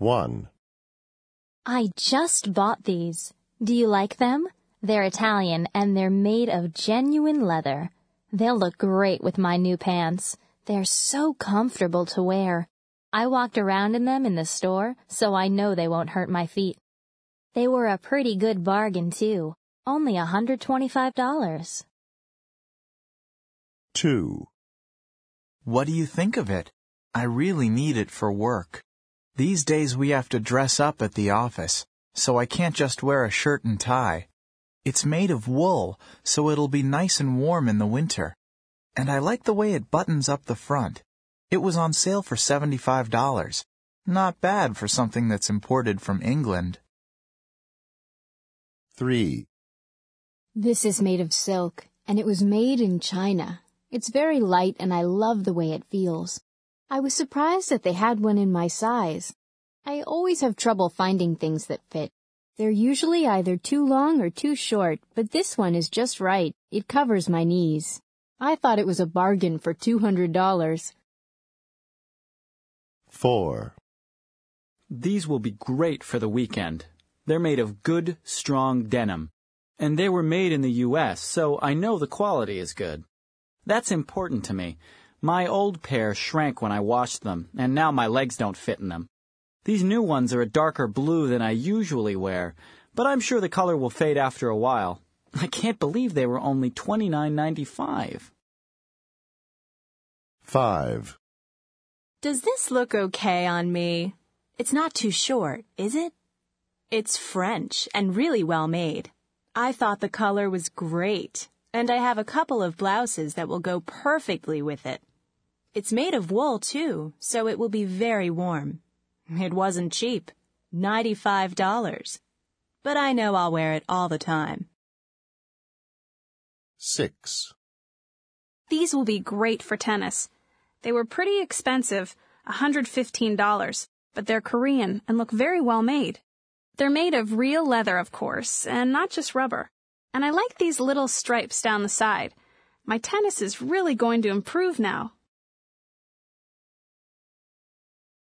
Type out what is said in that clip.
1. I just bought these. Do you like them? They're Italian and they're made of genuine leather. They'll look great with my new pants. They're so comfortable to wear. I walked around in them in the store, so I know they won't hurt my feet. They were a pretty good bargain, too. Only a $125. 2. What do you think of it? I really need it for work. These days we have to dress up at the office, so I can't just wear a shirt and tie. It's made of wool, so it'll be nice and warm in the winter. And I like the way it buttons up the front. It was on sale for $75. Not bad for something that's imported from England. 3. This is made of silk, and it was made in China. It's very light and I love the way it feels. I was surprised that they had one in my size. I always have trouble finding things that fit. They're usually either too long or too short, but this one is just right. It covers my knees. I thought it was a bargain for $200. 4. These will be great for the weekend. They're made of good, strong denim. And they were made in the U.S., so I know the quality is good. That's important to me. My old pair shrank when I washed them, and now my legs don't fit in them. These new ones are a darker blue than I usually wear, but I'm sure the color will fade after a while. I can't believe they were only $29.95. 5. Does this look okay on me? It's not too short, is it? It's French and really well made. I thought the color was great, and I have a couple of blouses that will go perfectly with it. It's made of wool, too, so it will be very warm. It wasn't cheap. $95. But I know I'll wear it all the time. 6. These will be great for tennis. They were pretty expensive, $115, but they're Korean and look very well made. They're made of real leather, of course, and not just rubber. And I like these little stripes down the side. My tennis is really going to improve now.